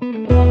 Mm-hmm.